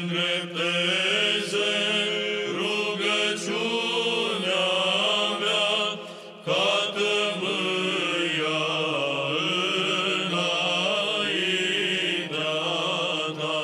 îndrepteze rugăciunea mea ca tămâia înaintea ta.